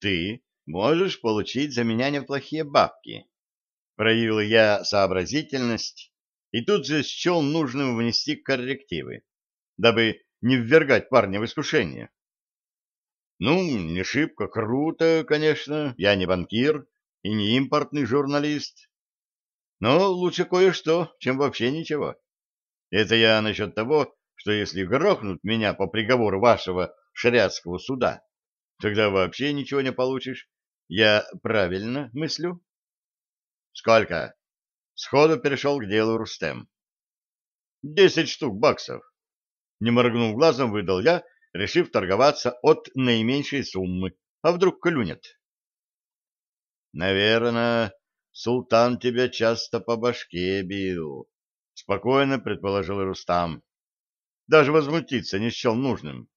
ты можешь получить за меня неплохие бабки. Проявил я сообразительность и тут же счел нужным внести коррективы, дабы не ввергать парня в искушение. Ну, не шибко круто, конечно, я не банкир и не импортный журналист, но лучше кое-что, чем вообще ничего. Это я насчет того, что если грохнут меня по приговору вашего шариатского суда, тогда вообще ничего не получишь. Я правильно мыслю? Сколько? Сходу перешел к делу Рустем. Десять штук баксов. Не моргнув глазом, выдал я, решив торговаться от наименьшей суммы. А вдруг клюнет? Наверное, султан тебя часто по башке бил, спокойно предположил Рустам. Даже возмутиться не счел нужным.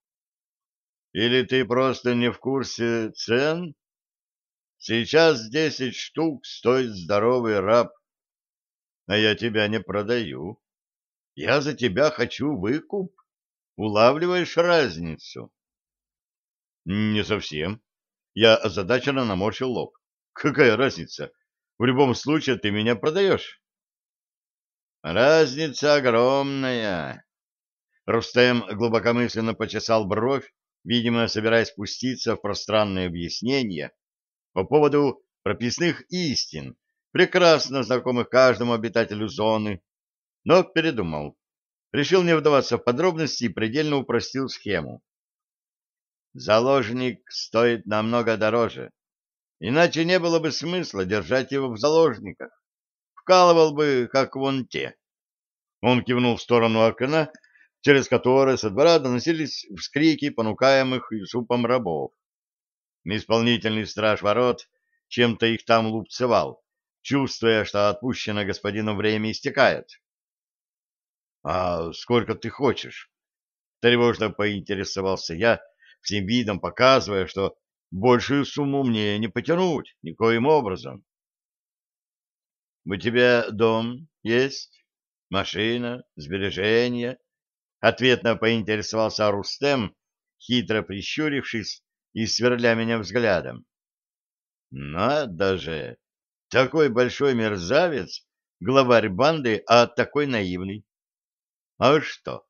Или ты просто не в курсе цен? Сейчас десять штук стоит здоровый раб, а я тебя не продаю. Я за тебя хочу выкуп. Улавливаешь разницу? Не совсем. Я озадаченно наморщил лоб. Какая разница? В любом случае ты меня продаешь. Разница огромная. Рустем глубокомысленно почесал бровь, видимо, собираясь спуститься в пространное объяснение по поводу прописных истин, прекрасно знакомых каждому обитателю зоны, но передумал. Решил не вдаваться в подробности и предельно упростил схему. Заложник стоит намного дороже, иначе не было бы смысла держать его в заложниках. Вкалывал бы, как вон те. Он кивнул в сторону окна, через которое со двора доносились вскрики понукаемых Юсупом рабов. Исполнительный страж ворот чем-то их там лупцевал, чувствуя, что отпущено господину время истекает. — А сколько ты хочешь? — тревожно поинтересовался я, всем видом показывая, что большую сумму мне не потянуть никоим образом. — У тебя дом есть? Машина? Сбережения? Ответно поинтересовался Рустем, хитро прищурившись и сверля меня взглядом. Надо же! Такой большой мерзавец, главарь банды, а такой наивный. А что,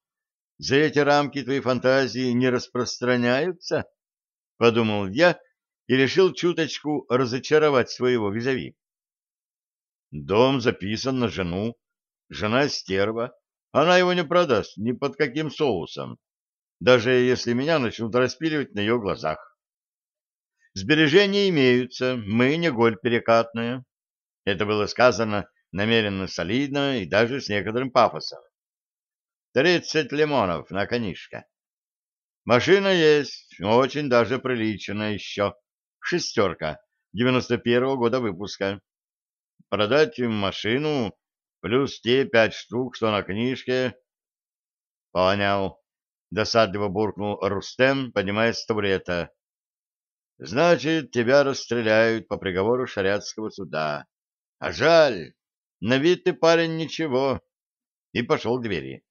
за эти рамки твои фантазии не распространяются? Подумал я и решил чуточку разочаровать своего визави. Дом записан на жену, жена стерва, она его не продаст ни под каким соусом, даже если меня начнут распиливать на ее глазах. Сбережения имеются, мы не голь перекатная. Это было сказано намеренно солидно и даже с некоторым пафосом. Тридцать лимонов на конишка. Машина есть, очень даже приличная еще. Шестерка, девяносто первого года выпуска. Продать машину плюс те пять штук, что на книжке. — Понял. Досадливо буркнул Рустем, поднимаясь с табурета. — Значит, тебя расстреляют по приговору шариатского суда. А жаль, на вид ты парень ничего. И пошел к двери.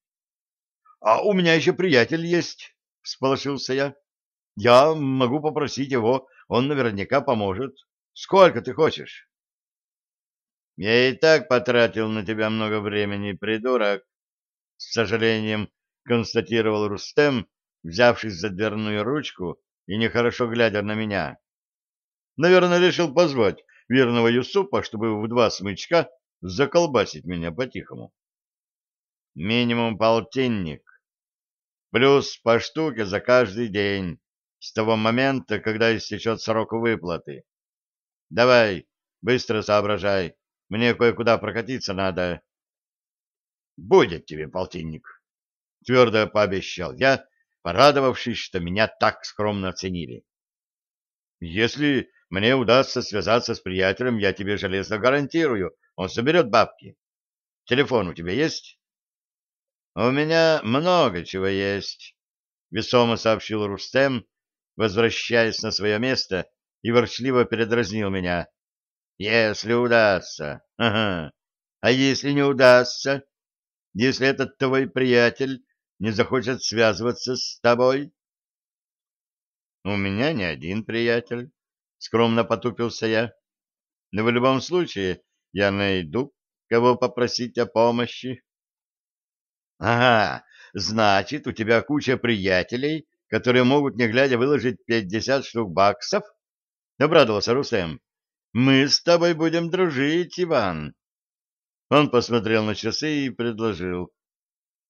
— А у меня еще приятель есть, — всполошился я. — Я могу попросить его, он наверняка поможет. Сколько ты хочешь? Я и так потратил на тебя много времени, придурок, — с сожалением констатировал Рустем, взявшись за дверную ручку и нехорошо глядя на меня. Наверное, решил позвать верного Юсупа, чтобы в два смычка заколбасить меня по-тихому. Минимум полтинник. Плюс по штуке за каждый день с того момента, когда истечет срок выплаты. Давай, быстро соображай. Мне кое-куда прокатиться надо. — Будет тебе полтинник, — твердо пообещал я, порадовавшись, что меня так скромно оценили. — Если мне удастся связаться с приятелем, я тебе железно гарантирую, он соберет бабки. Телефон у тебя есть? — У меня много чего есть, — весомо сообщил Рустем, возвращаясь на свое место и ворчливо передразнил меня. Если удастся. Ага. А если не удастся? Если этот твой приятель не захочет связываться с тобой? У меня не один приятель. скромно потупился я. Но в любом случае я найду, кого попросить о помощи. Ага, значит, у тебя куча приятелей, которые могут, не глядя, выложить пятьдесят штук баксов? Обрадовался Рустем. Мы с тобой будем дружить, Иван. Он посмотрел на часы и предложил.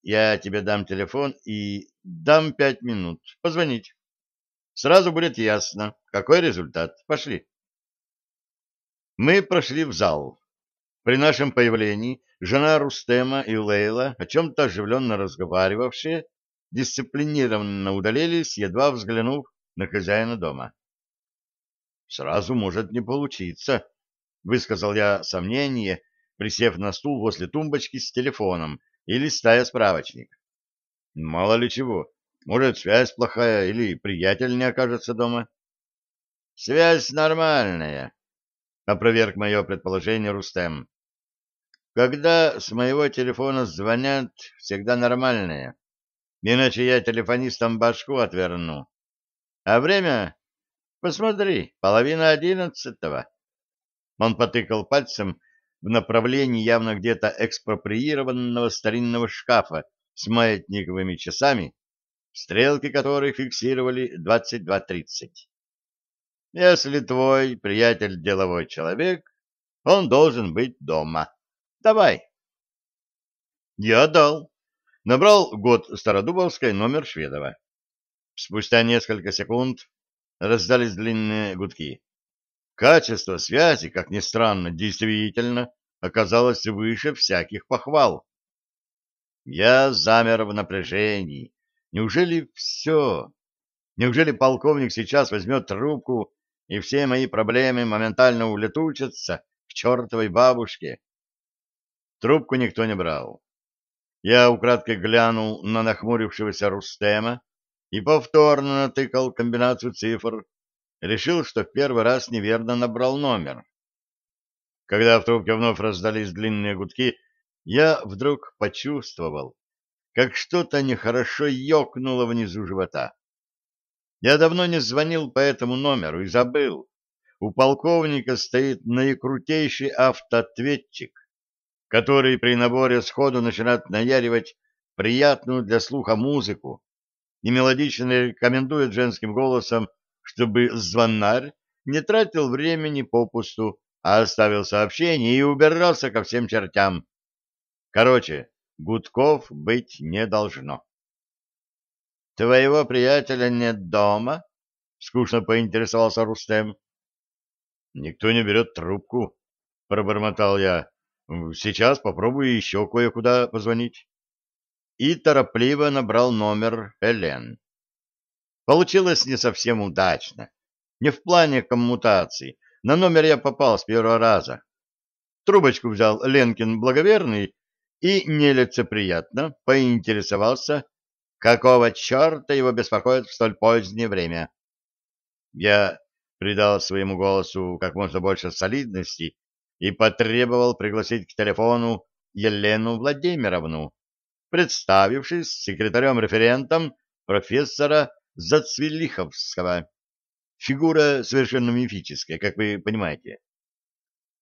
Я тебе дам телефон и дам пять минут. Позвонить. Сразу будет ясно, какой результат. Пошли. Мы прошли в зал. При нашем появлении жена Рустема и Лейла, о чем-то оживленно разговаривавшие, дисциплинированно удалились, едва взглянув на хозяина дома. «Сразу может не получиться», — высказал я сомнение, присев на стул возле тумбочки с телефоном и листая справочник. «Мало ли чего, может, связь плохая или приятель не окажется дома». «Связь нормальная», — опроверг мое предположение Рустем. «Когда с моего телефона звонят, всегда нормальные, иначе я телефонистам башку отверну. А время Посмотри, половина одиннадцатого. Он потыкал пальцем в направлении явно где-то экспроприированного старинного шкафа с маятниковыми часами, стрелки которых фиксировали 22.30. Если твой приятель деловой человек, он должен быть дома. Давай. Я дал. Набрал год Стародубовской номер Шведова. Спустя несколько секунд раздались длинные гудки. Качество связи, как ни странно, действительно оказалось выше всяких похвал. Я замер в напряжении. Неужели все? Неужели полковник сейчас возьмет трубку, и все мои проблемы моментально улетучатся к чертовой бабушке? Трубку никто не брал. Я украдкой глянул на нахмурившегося Рустема, и повторно натыкал комбинацию цифр, решил, что в первый раз неверно набрал номер. Когда в трубке вновь раздались длинные гудки, я вдруг почувствовал, как что-то нехорошо ёкнуло внизу живота. Я давно не звонил по этому номеру и забыл. У полковника стоит наикрутейший автоответчик, который при наборе сходу начинает наяривать приятную для слуха музыку, и мелодично рекомендует женским голосом, чтобы звонарь не тратил времени попусту, а оставил сообщение и убирался ко всем чертям. Короче, гудков быть не должно. — Твоего приятеля нет дома? — скучно поинтересовался Рустем. — Никто не берет трубку, — пробормотал я. — Сейчас попробую еще кое-куда позвонить и торопливо набрал номер Элен. Получилось не совсем удачно. Не в плане коммутации. На номер я попал с первого раза. Трубочку взял Ленкин благоверный и нелицеприятно поинтересовался, какого черта его беспокоит в столь позднее время. Я придал своему голосу как можно больше солидности и потребовал пригласить к телефону Елену Владимировну, представившись секретарем-референтом профессора Зацвелиховского. Фигура совершенно мифическая, как вы понимаете.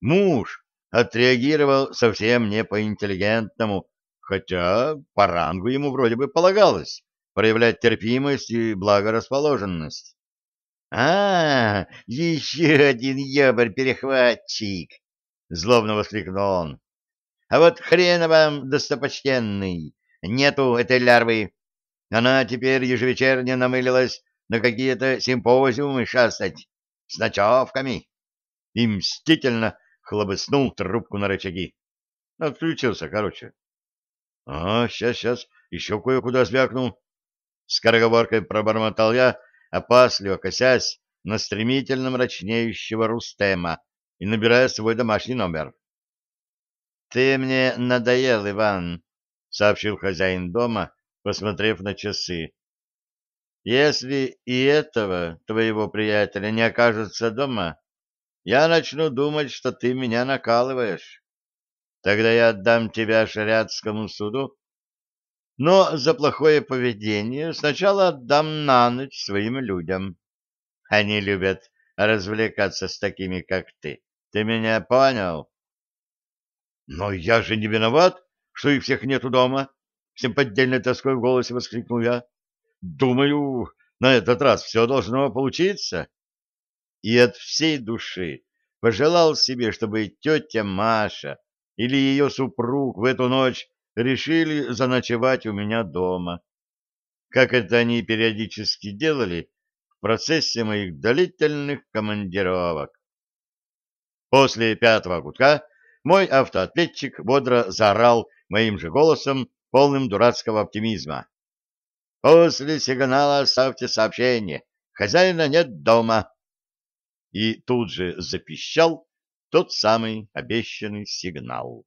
Муж отреагировал совсем не по-интеллигентному, хотя по рангу ему вроде бы полагалось проявлять терпимость и благорасположенность. — А, еще один ебарь-перехватчик! — злобно воскликнул он. — А вот хрен вам, достопочтенный! Нету этой лярвы. Она теперь ежевечерне намылилась на какие-то симпозиумы шастать с ночевками. И мстительно хлобыснул трубку на рычаги. Отключился, короче. — А, сейчас, сейчас, еще кое-куда звякнул. Скороговоркой пробормотал я, опасливо косясь на стремительно мрачнеющего Рустема и набирая свой домашний номер. — Ты мне надоел, Иван, — сообщил хозяин дома, посмотрев на часы. «Если и этого твоего приятеля не окажется дома, я начну думать, что ты меня накалываешь. Тогда я отдам тебя шариатскому суду, но за плохое поведение сначала отдам на ночь своим людям. Они любят развлекаться с такими, как ты. Ты меня понял? Но я же не виноват, что их всех нету дома, с неподдельной тоской в голосе воскликнул я. Думаю, на этот раз все должно получиться. И от всей души пожелал себе, чтобы тетя Маша или ее супруг в эту ночь решили заночевать у меня дома, как это они периодически делали в процессе моих длительных командировок. После пятого гудка мой автоответчик бодро заорал моим же голосом, полным дурацкого оптимизма. «После сигнала ставьте сообщение. Хозяина нет дома». И тут же запищал тот самый обещанный сигнал.